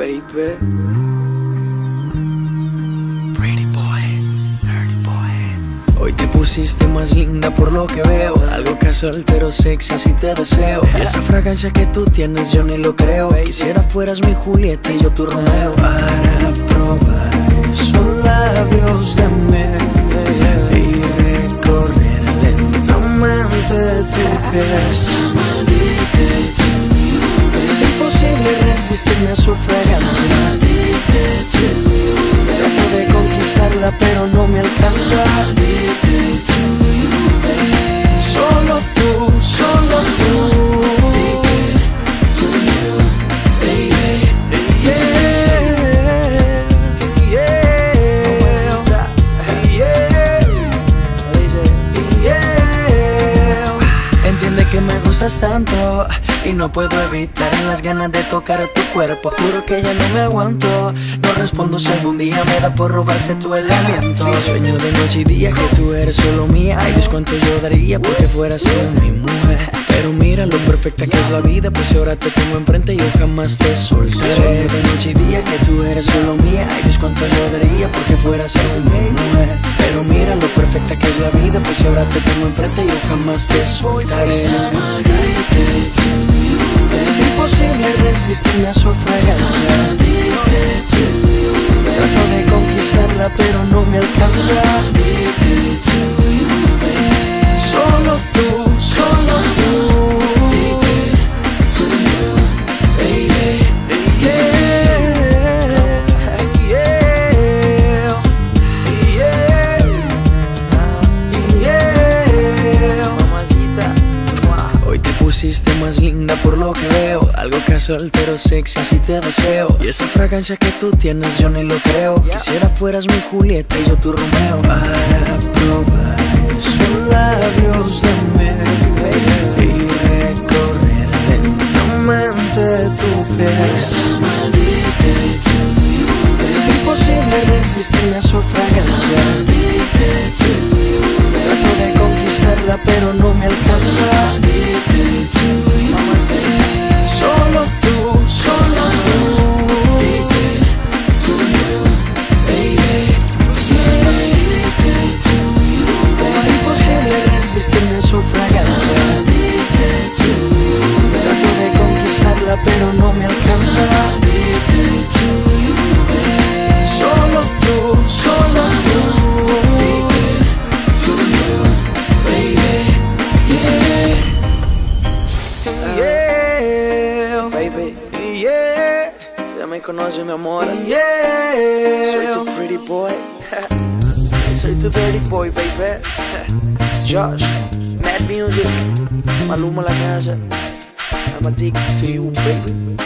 baby. Pretty boy, dirty boy. Hoy te pusiste más linda por lo que veo. Algo casual pero sexy, así te deseo. Esa fragancia que tú tienes, yo ni lo creo. Quisiera fueras mi Julieta y yo tu Romeo. Para probar esos labios y no puedo evitar las ganas de tocar tu cuerpo. Juro que ya no me aguanto. No respondo si algún día me da por robarte tu el aliento. Sueño de noche y día que tú eres solo mía. Ay, Dios, cuánto yo daría porque fueras tú mi mujer. Pero mira lo perfecta que es la vida, pues ahora te tengo enfrente yo jamás te soltaré. Sueño de noche y día que tú eres solo mía. Ay, Dios, cuánto yo daría porque fueras tú mi mujer. Pero mira lo perfecta que es la vida, pues ahora te tengo enfrente yo jamás te soltaré. Pero no Algo casual pero sexy, así te deseo. Y esa fragancia que tú tienes, yo ni lo creo. Quisiera fueras mi Julieta y yo tu Romeo. Para probar esos labios de miel y recorrer lentamente tu piel. Imposible resistirme a su fragancia. também que nós enamora. Yeah. sou o pretty boy. sou o dirty boy, baby. Josh, Mad Music, Maluma La Casa. I'm addicted to you, baby.